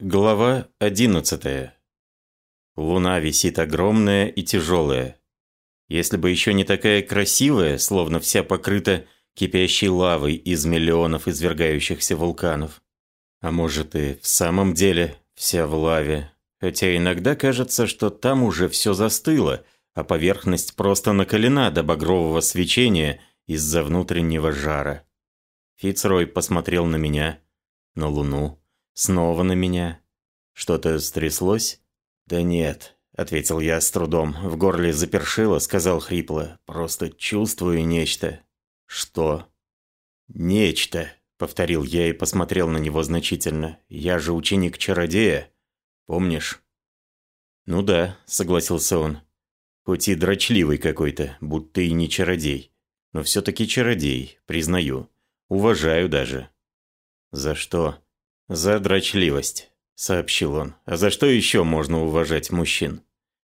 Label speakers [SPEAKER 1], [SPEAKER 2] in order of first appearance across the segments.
[SPEAKER 1] Глава 11. Луна висит огромная и тяжелая. Если бы еще не такая красивая, словно вся покрыта кипящей лавой из миллионов извергающихся вулканов. А может и в самом деле вся в лаве. Хотя иногда кажется, что там уже все застыло, а поверхность просто накалена до багрового свечения из-за внутреннего жара. Фицрой посмотрел на меня, на Луну Снова на меня. Что-то стряслось? Да нет, ответил я с трудом. В горле запершило, сказал хрипло. Просто чувствую нечто. Что? Нечто, повторил я и посмотрел на него значительно. Я же ученик чародея. Помнишь? Ну да, согласился он. Хоть и дрочливый какой-то, будто и не чародей. Но все-таки чародей, признаю. Уважаю даже. За что? «За дрочливость», – сообщил он. «А за что еще можно уважать мужчин?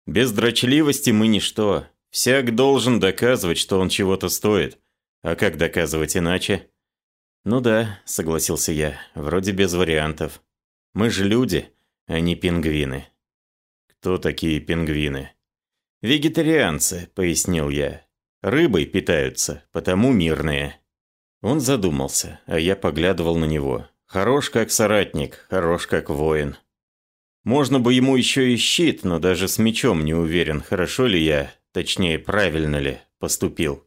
[SPEAKER 1] Без дрочливости мы ничто. Всяк должен доказывать, что он чего-то стоит. А как доказывать иначе?» «Ну да», – согласился я, – «вроде без вариантов. Мы же люди, а не пингвины». «Кто такие пингвины?» «Вегетарианцы», – пояснил я. «Рыбой питаются, потому мирные». Он задумался, а я поглядывал на него. Хорош как соратник, хорош как воин. Можно бы ему еще и щит, но даже с мечом не уверен, хорошо ли я, точнее, правильно ли, поступил.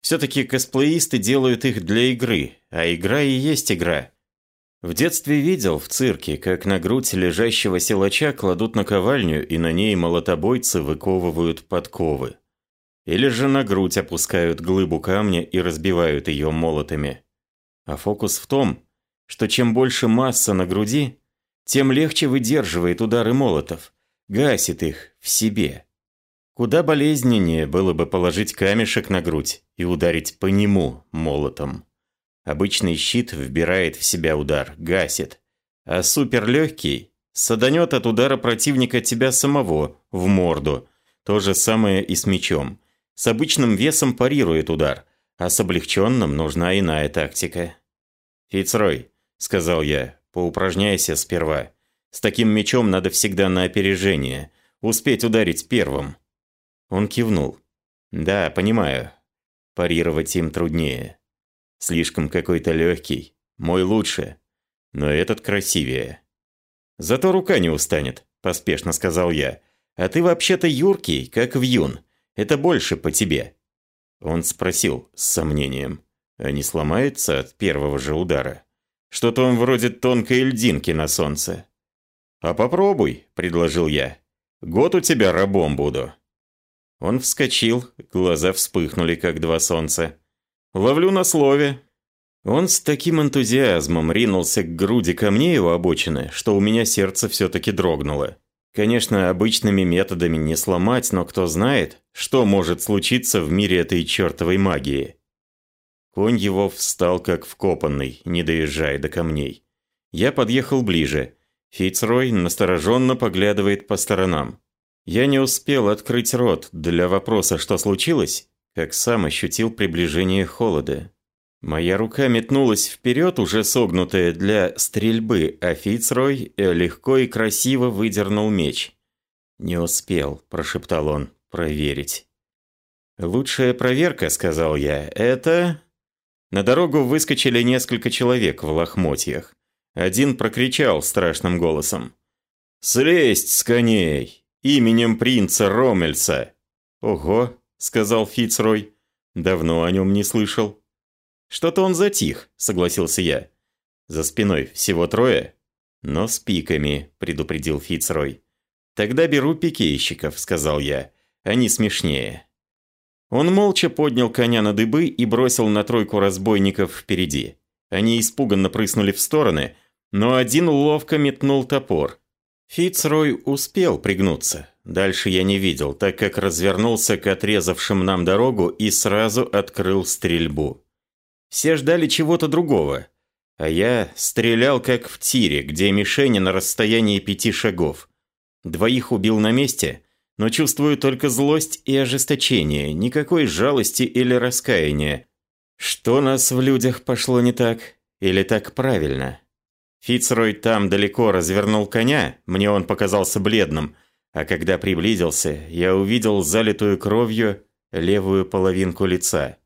[SPEAKER 1] Все-таки косплеисты делают их для игры, а игра и есть игра. В детстве видел в цирке, как на грудь лежащего силача кладут наковальню и на ней молотобойцы выковывают подковы. Или же на грудь опускают глыбу камня и разбивают ее молотами. А фокус в том, что чем больше масса на груди, тем легче выдерживает удары молотов, гасит их в себе. Куда болезненнее было бы положить камешек на грудь и ударить по нему молотом. Обычный щит вбирает в себя удар, гасит, а суперлегкий саданет от удара противника тебя самого в морду. То же самое и с мечом. С обычным весом парирует удар, а с облегченным нужна иная тактика. Фицрой, сказал я. «Поупражняйся сперва. С таким мечом надо всегда на опережение. Успеть ударить первым». Он кивнул. «Да, понимаю. Парировать им труднее. Слишком какой-то легкий. Мой лучше. Но этот красивее». «Зато рука не устанет», – поспешно сказал я. «А ты вообще-то юркий, как вьюн. Это больше по тебе». Он спросил с сомнением. «А не сломается от первого же удара?» Что-то он вроде тонкой льдинки на солнце. «А попробуй», – предложил я. «Год у тебя рабом буду». Он вскочил, глаза вспыхнули, как два солнца. «Ловлю на слове». Он с таким энтузиазмом ринулся к груди камней у обочины, что у меня сердце все-таки дрогнуло. Конечно, обычными методами не сломать, но кто знает, что может случиться в мире этой чертовой магии. Конь его встал как вкопанный, не доезжая до камней. Я подъехал ближе. Фицрой настороженно поглядывает по сторонам. Я не успел открыть рот для вопроса, что случилось, как сам ощутил приближение холода. Моя рука метнулась вперед, уже согнутая для стрельбы, а Фицрой легко и красиво выдернул меч. «Не успел», – прошептал он, – «проверить». «Лучшая проверка», – сказал я, – «это на дорогу выскочили несколько человек в лохмотьях. Один прокричал страшным голосом. «Слезть с коней! Именем принца Ромельса!» «Ого!» – сказал Фицрой. «Давно о нем не слышал». «Что-то он затих», – согласился я. «За спиной всего трое?» «Но с пиками», – предупредил Фицрой. «Тогда беру пикейщиков», – сказал я. «Они смешнее». Он молча поднял коня на дыбы и бросил на тройку разбойников впереди. Они испуганно прыснули в стороны, но один ловко метнул топор. Фицрой успел пригнуться. Дальше я не видел, так как развернулся к отрезавшим нам дорогу и сразу открыл стрельбу. Все ждали чего-то другого, а я стрелял как в тире, где мишени на расстоянии пяти шагов. Двоих убил на месте, но чувствую только злость и ожесточение, никакой жалости или раскаяния. Что нас в людях пошло не так? Или так правильно? Фицрой там далеко развернул коня, мне он показался бледным, а когда приблизился, я увидел залитую кровью левую половинку лица.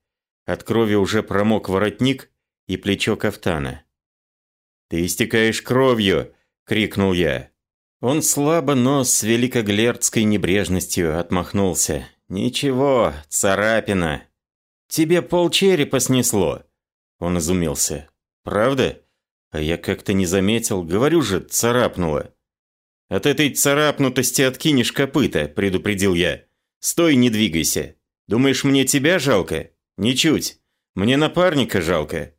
[SPEAKER 1] От крови уже промок воротник и плечо кафтана. «Ты истекаешь кровью!» — крикнул я. Он слабо, но с великоглердской небрежностью отмахнулся. «Ничего, царапина. Тебе полчерепа снесло!» Он изумился. «Правда? А я как-то не заметил. Говорю же, царапнуло». «От этой царапнутости откинешь копыта», – предупредил я. «Стой, не двигайся. Думаешь, мне тебя жалко? Ничуть. Мне напарника жалко.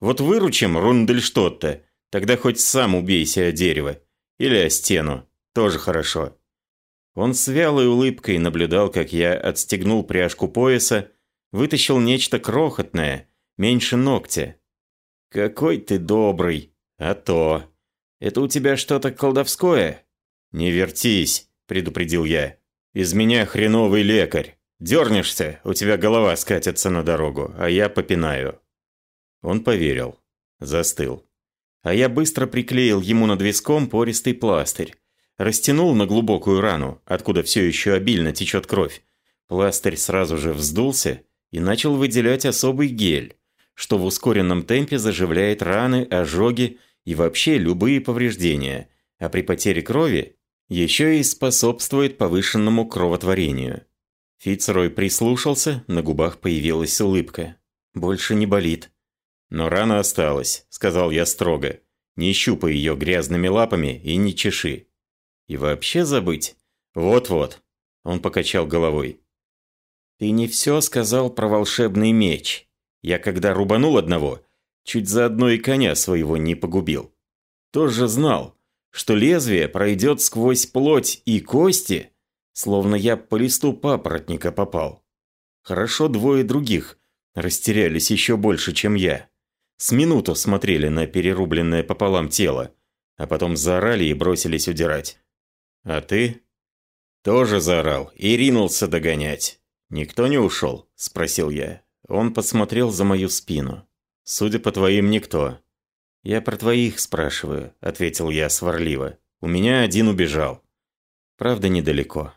[SPEAKER 1] Вот выручим Рундельштотта, тогда хоть сам убейся о дерево. Или о стену. Тоже хорошо». Он с вялой улыбкой наблюдал, как я отстегнул пряжку пояса, вытащил нечто крохотное, меньше ногтя. «Какой ты добрый! А то! Это у тебя что-то колдовское?» «Не вертись», – предупредил я. «Из меня хреновый лекарь. Дернешься, у тебя голова скатится на дорогу, а я попинаю». Он поверил. Застыл. А я быстро приклеил ему над виском пористый пластырь. Растянул на глубокую рану, откуда все еще обильно течет кровь. Пластырь сразу же вздулся и начал выделять особый гель, что в ускоренном темпе заживляет раны, ожоги и вообще любые повреждения, а при потере крови еще и способствует повышенному кровотворению. Фицрой прислушался, на губах появилась улыбка. «Больше не болит». «Но рана осталась», — сказал я строго. «Не щупай ее грязными лапами и не чеши». «И вообще забыть?» «Вот-вот», — он покачал головой. «Ты не все сказал про волшебный меч. Я когда рубанул одного, чуть заодно и коня своего не погубил. Тоже знал, что лезвие пройдет сквозь плоть и кости, словно я по листу папоротника попал. Хорошо двое других растерялись еще больше, чем я. С минуту смотрели на перерубленное пополам тело, а потом заорали и бросились удирать. А ты? Тоже заорал и ринулся догонять. «Никто не ушел?» – спросил я. Он посмотрел за мою спину. «Судя по твоим, никто. «Я про твоих спрашиваю», – ответил я сварливо. «У меня один убежал. Правда, недалеко».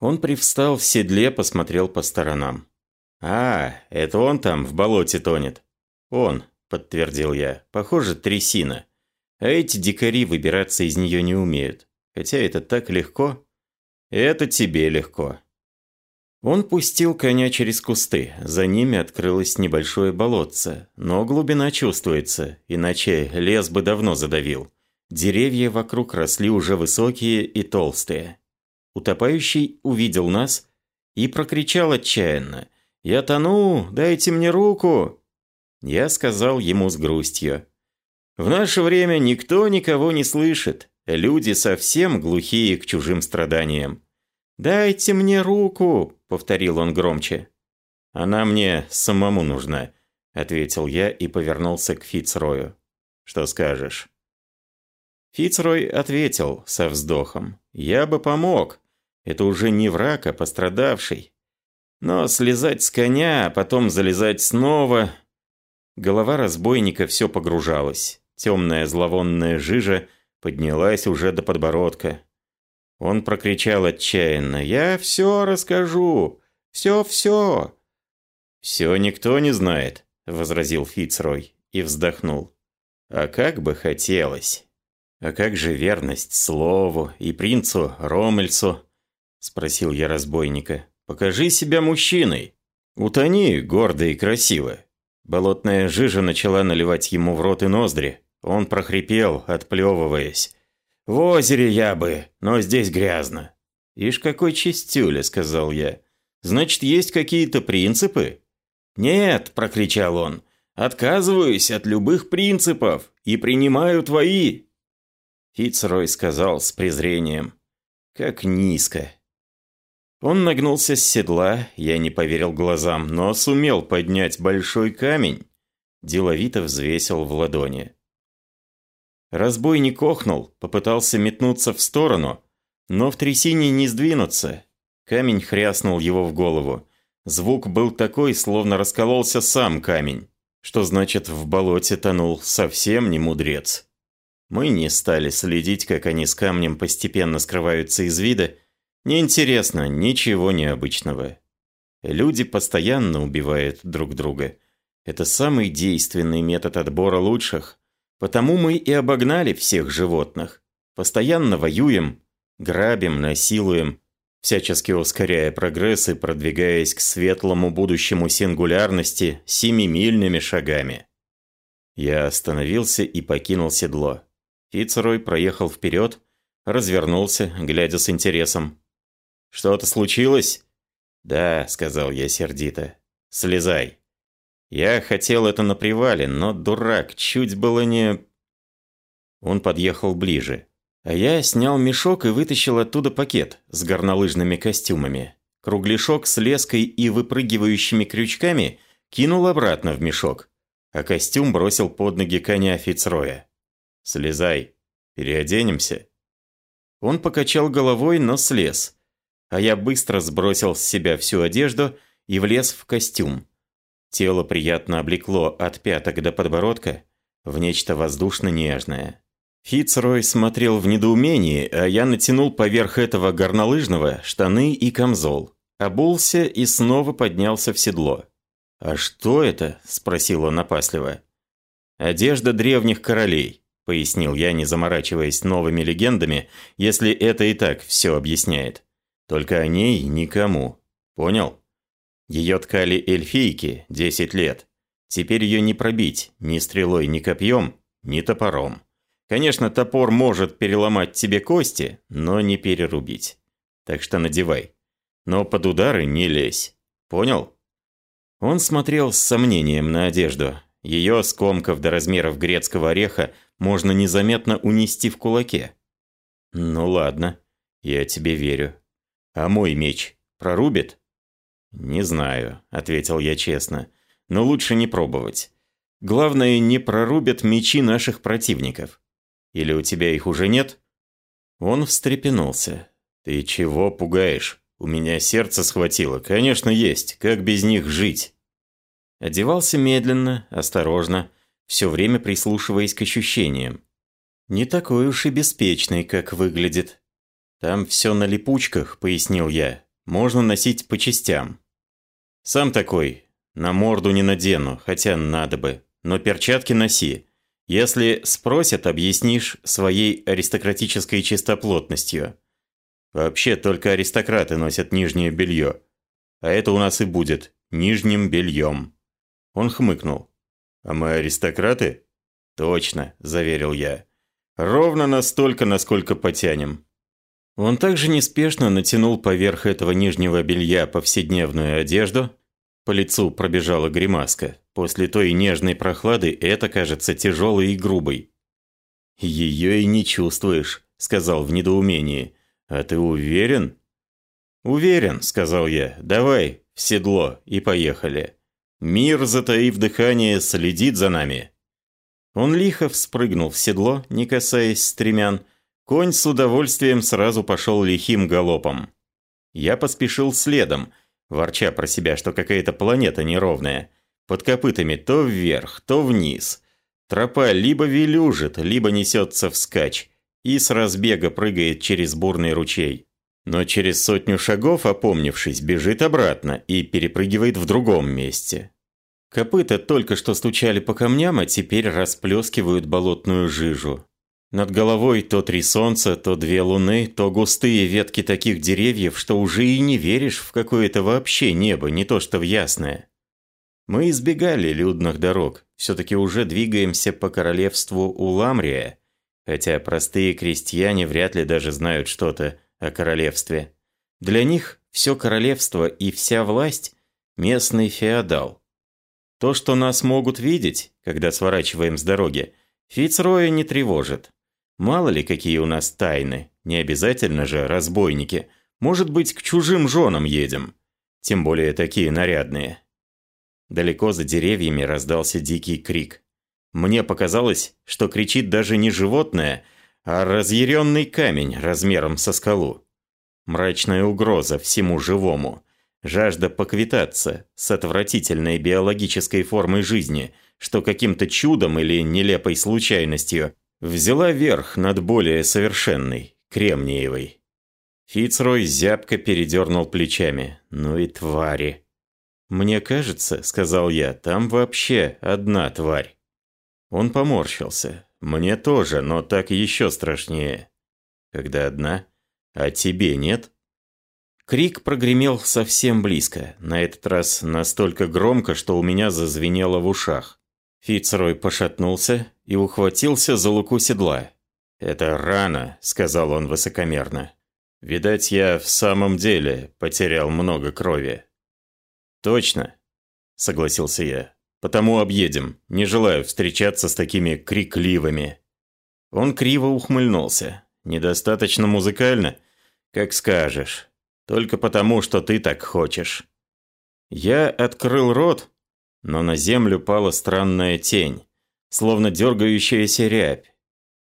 [SPEAKER 1] Он привстал в седле, посмотрел по сторонам. «А, это он там в болоте тонет?» «Он», – подтвердил я. «Похоже, трясина. А эти дикари выбираться из нее не умеют. Хотя это так легко». «Это тебе легко», он пустил коня через кусты. За ними открылось небольшое болотце, но глубина чувствуется, иначе лес бы давно задавил. Деревья вокруг росли уже высокие и толстые. Утопающий увидел нас и прокричал отчаянно. «Я тону! Дайте мне руку!» Я сказал ему с грустью. «В наше время никто никого не слышит. Люди совсем глухие к чужим страданиям. «Дайте мне руку!» – повторил он громче. «Она мне самому нужна», – ответил я и повернулся к Фицрою. «Что скажешь?» Фицрой ответил со вздохом. «Я бы помог. Это уже не враг, а пострадавший. Но слезать с коня, а потом залезать снова...» Голова разбойника все погружалась. Темная зловонная жижа поднялась уже до подбородка. Он прокричал отчаянно. «Я все расскажу! Все-все!» «Все никто не знает», — возразил Фицрой и вздохнул. «А как бы хотелось!» «А как же верность слову и принцу Ромельцу?» — спросил я разбойника. «Покажи себя мужчиной! Утони гордо и красиво!» Болотная жижа начала наливать ему в рот и ноздри. Он прохрипел, отплевываясь. В озере я бы, но здесь грязно. Ишь, какой чистюля, сказал я. Значит, есть какие-то принципы? Нет, прокричал он. Отказываюсь от любых принципов и принимаю твои. Фицрой сказал с презрением. Как низко. Он нагнулся с седла, я не поверил глазам, но сумел поднять большой камень. Деловито взвесил в ладони. Разбойник охнул, попытался метнуться в сторону, но в трясине не сдвинуться. Камень хряснул его в голову. Звук был такой, словно раскололся сам камень. Что значит в болоте тонул совсем не мудрец. Мы не стали следить, как они с камнем постепенно скрываются из вида. Неинтересно, ничего необычного. Люди постоянно убивают друг друга. Это самый действенный метод отбора лучших. Потому мы и обогнали всех животных. Постоянно воюем, грабим, насилуем, всячески ускоряя прогресс и продвигаясь к светлому будущему сингулярности семимильными шагами. Я остановился и покинул седло. Фицерой проехал вперед, развернулся, глядя с интересом. «Что-то случилось?» «Да», — сказал я сердито. «Слезай». Я хотел это на привале, но дурак, чуть было не... Он подъехал ближе. А я снял мешок и вытащил оттуда пакет с горнолыжными костюмами. Кругляшок с леской и выпрыгивающими крючками кинул обратно в мешок, а костюм бросил под ноги коня Фицроя. «Слезай, переоденемся». Он покачал головой, но слез. А я быстро сбросил с себя всю одежду и влез в костюм. Тело приятно облекло от пяток до подбородка в нечто воздушно-нежное. Фицрой смотрел в недоумении, а я натянул поверх этого горнолыжного штаны и камзол. Обулся и снова поднялся в седло. «А что это?» – спросил он опасливо. «Одежда древних королей», – пояснил я, не заморачиваясь новыми легендами, если это и так все объясняет. Только о ней никому. Понял? Ее ткали эльфийки 10 лет. Теперь ее не пробить ни стрелой, ни копьем, ни топором. Конечно, топор может переломать тебе кости, но не перерубить. Так что надевай. Но под удары не лезь. Понял? Он смотрел с сомнением на одежду. Ее, скомков до размеров грецкого ореха, можно незаметно унести в кулаке. Ну ладно, я тебе верю. А мой меч прорубит? Не знаю, ответил я честно. Но лучше не пробовать. Главное, не прорубят мечи наших противников. Или у тебя их уже нет?» Он встрепенулся. «Ты чего пугаешь? У меня сердце схватило. Конечно, есть. Как без них жить?» Одевался медленно, осторожно, все время прислушиваясь к ощущениям. «Не такой уж и беспечный, как выглядит. Там все на липучках», — пояснил я. «Можно носить по частям». «Сам такой. На морду не надену, хотя надо бы. Но перчатки носи. Если спросят, объяснишь своей аристократической чистоплотностью. Вообще, только аристократы носят нижнее белье. А это у нас и будет нижним бельем. Он хмыкнул. А мы аристократы? Точно, заверил я. Ровно настолько, насколько потянем. Он также неспешно натянул поверх этого нижнего белья повседневную одежду. По лицу пробежала гримаска. После той нежной прохлады это кажется тяжелой и грубой. «Ее и не чувствуешь», — сказал в недоумении. «А ты уверен?» «Уверен», — сказал я. «Давай в седло и поехали. Мир, затаив дыхание, следит за нами». Он лихо вспрыгнул в седло, не касаясь стремян. Конь с удовольствием сразу пошел лихим галопом. Я поспешил следом, ворча про себя, что какая-то планета неровная. Под копытами то вверх, то вниз. Тропа либо велюжит, либо несется вскачь, и с разбега прыгает через бурный ручей. Но через сотню шагов, опомнившись, бежит обратно и перепрыгивает в другом месте. Копыта только что стучали по камням, а теперь расплескивают болотную жижу. Над головой то три солнца, то две луны, то густые ветки таких деревьев, что уже и не веришь в какое-то вообще небо, не то что в ясное. Мы избегали людных дорог, все-таки уже двигаемся по королевству Уламрия, хотя простые крестьяне вряд ли даже знают что-то о королевстве. Для них все королевство и вся власть – местный феодал. То, что нас могут видеть, когда сворачиваем с дороги, Фицроя не тревожит. Мало ли какие у нас тайны, не обязательно же разбойники. Может быть, к чужим женам едем. Тем более такие нарядные. Далеко за деревьями раздался дикий крик. Мне показалось, что кричит даже не животное, а разъяренный камень размером со скалу. Мрачная угроза всему живому. Жажда поквитаться с отвратительной биологической формой жизни, что каким-то чудом или нелепой случайностью взяла верх над более совершенной, кремниевой. Фицрой зябко передернул плечами. «Ну и твари!» «Мне кажется, — сказал я, — там вообще одна тварь». Он поморщился. «Мне тоже, но так еще страшнее. Когда одна, а тебе нет?» Крик прогремел совсем близко, на этот раз настолько громко, что у меня зазвенело в ушах. Фицрой пошатнулся и ухватился за луку седла. «Это рано», — сказал он высокомерно. «Видать, я в самом деле потерял много крови». «Точно», — согласился я. «Потому объедем. Не желаю встречаться с такими крикливыми». Он криво ухмыльнулся. «Недостаточно музыкально? Как скажешь. Только потому, что ты так хочешь». Я открыл рот, но на землю пала странная тень, словно дергающаяся рябь.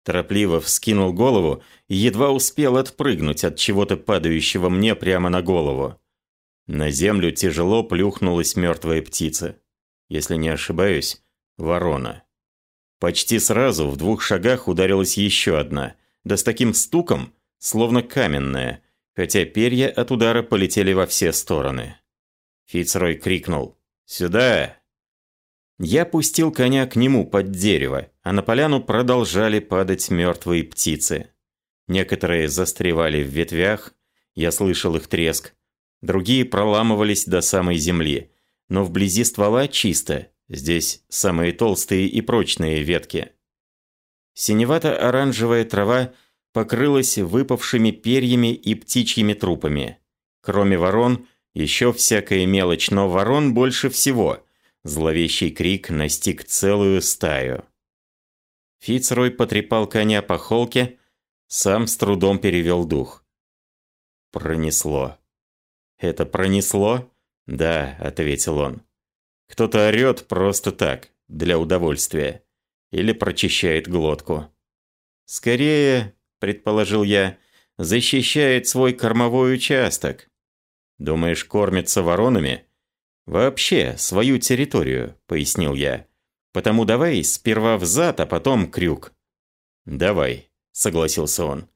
[SPEAKER 1] Торопливо вскинул голову и едва успел отпрыгнуть от чего-то падающего мне прямо на голову. На землю тяжело плюхнулась мертвая птица. Если не ошибаюсь, ворона. Почти сразу в двух шагах ударилась еще одна, да с таким стуком, словно каменная – хотя перья от удара полетели во все стороны. Фицрой крикнул «Сюда!». Я пустил коня к нему под дерево, а на поляну продолжали падать мертвые птицы. Некоторые застревали в ветвях, я слышал их треск, другие проламывались до самой земли, но вблизи ствола чисто, здесь самые толстые и прочные ветки. Синевато-оранжевая трава – покрылась выпавшими перьями и птичьими трупами. Кроме ворон, еще всякая мелочь, но ворон больше всего. Зловещий крик настиг целую стаю. Фицрой потрепал коня по холке, сам с трудом перевел дух. Пронесло. «Это пронесло?» «Да», — ответил он. «Кто-то орёт просто так, для удовольствия. Или прочищает глотку. Скорее, предположил я, защищает свой кормовой участок. Думаешь, кормится воронами? Вообще, свою территорию, пояснил я. Потому давай сперва взад, а потом крюк. Давай, согласился он.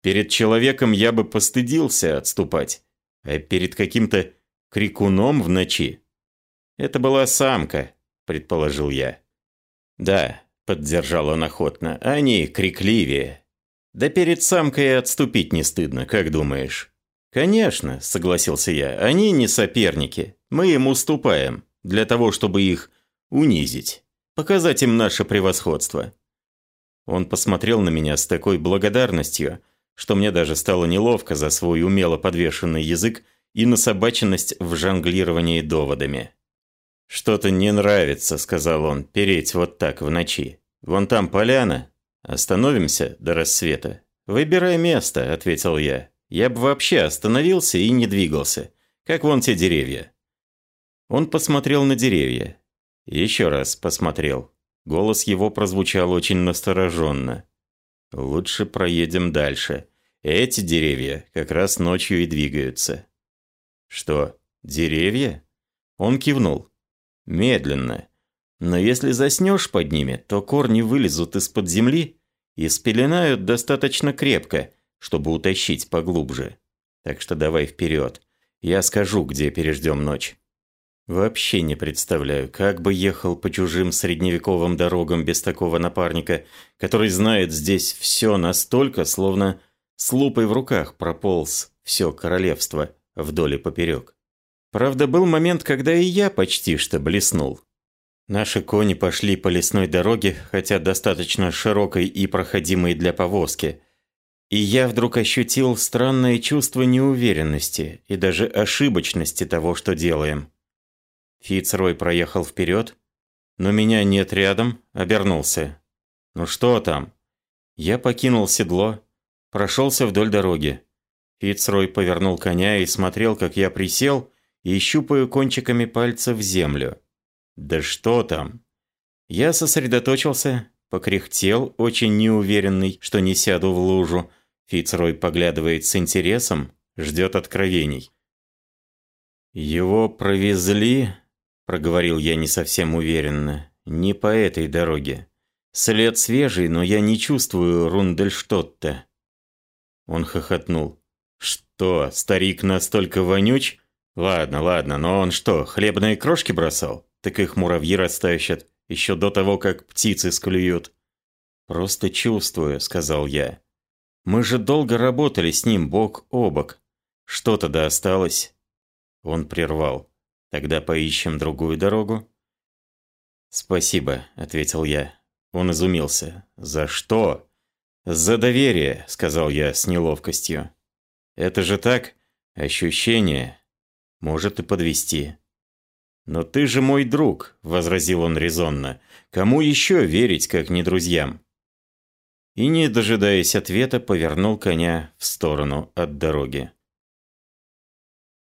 [SPEAKER 1] Перед человеком я бы постыдился отступать, а перед каким-то крикуном в ночи. Это была самка, предположил я. Да, поддержал он охотно, они крикливее. Да перед самкой отступить не стыдно, как думаешь? Конечно, согласился я, они не соперники. Мы им уступаем, для того, чтобы их унизить. Показать им наше превосходство. Он посмотрел на меня с такой благодарностью, что мне даже стало неловко за свой умело подвешенный язык и насобаченность в жонглировании доводами. «Что-то не нравится», — сказал он, — «переть вот так в ночи. Вон там поляна, «Остановимся до рассвета?» «Выбирай место», — ответил я. «Я бы вообще остановился и не двигался. Как вон те деревья». Он посмотрел на деревья. Еще раз посмотрел. Голос его прозвучал очень настороженно. «Лучше проедем дальше. Эти деревья как раз ночью и двигаются». «Что, деревья?» Он кивнул. «Медленно. Но если заснешь под ними, то корни вылезут из-под земли и спеленают достаточно крепко, чтобы утащить поглубже. Так что давай вперед. Я скажу, где переждем ночь. Вообще не представляю, как бы ехал по чужим средневековым дорогам без такого напарника, который знает здесь все настолько, словно с лупой в руках прополз все королевство вдоль и поперек. Правда, был момент, когда и я почти что блеснул. Наши кони пошли по лесной дороге, хотя достаточно широкой и проходимой для повозки. И я вдруг ощутил странное чувство неуверенности и даже ошибочности того, что делаем. Фицрой проехал вперед, но меня нет рядом, обернулся. «Ну что там?» Я покинул седло, прошелся вдоль дороги. Фицрой повернул коня и смотрел, как я присел и щупаю кончиками пальцев землю. Да что там? Я сосредоточился, покряхтел, очень неуверенный, что не сяду в лужу. Фицрой поглядывает с интересом, ждет откровений. «Его провезли», — проговорил я не совсем уверенно, — «не по этой дороге. След свежий, но я не чувствую Рундельштотта». Он хохотнул. «Что, старик настолько вонюч? Ладно, ладно, но он что, хлебные крошки бросал? Так их муравьи растащат, еще до того, как птицы склюют». «Просто чувствую», — сказал я. «Мы же долго работали с ним бок о бок. Что-то да осталось». Он прервал. «Тогда поищем другую дорогу». «Спасибо», — ответил я. Он изумился. «За что?» «За доверие», — сказал я с неловкостью. «Это же так? Ощущение. Может и подвести. «Но ты же мой друг», — возразил он резонно. «Кому еще верить, как не друзьям?» И, не дожидаясь ответа, повернул коня в сторону от дороги.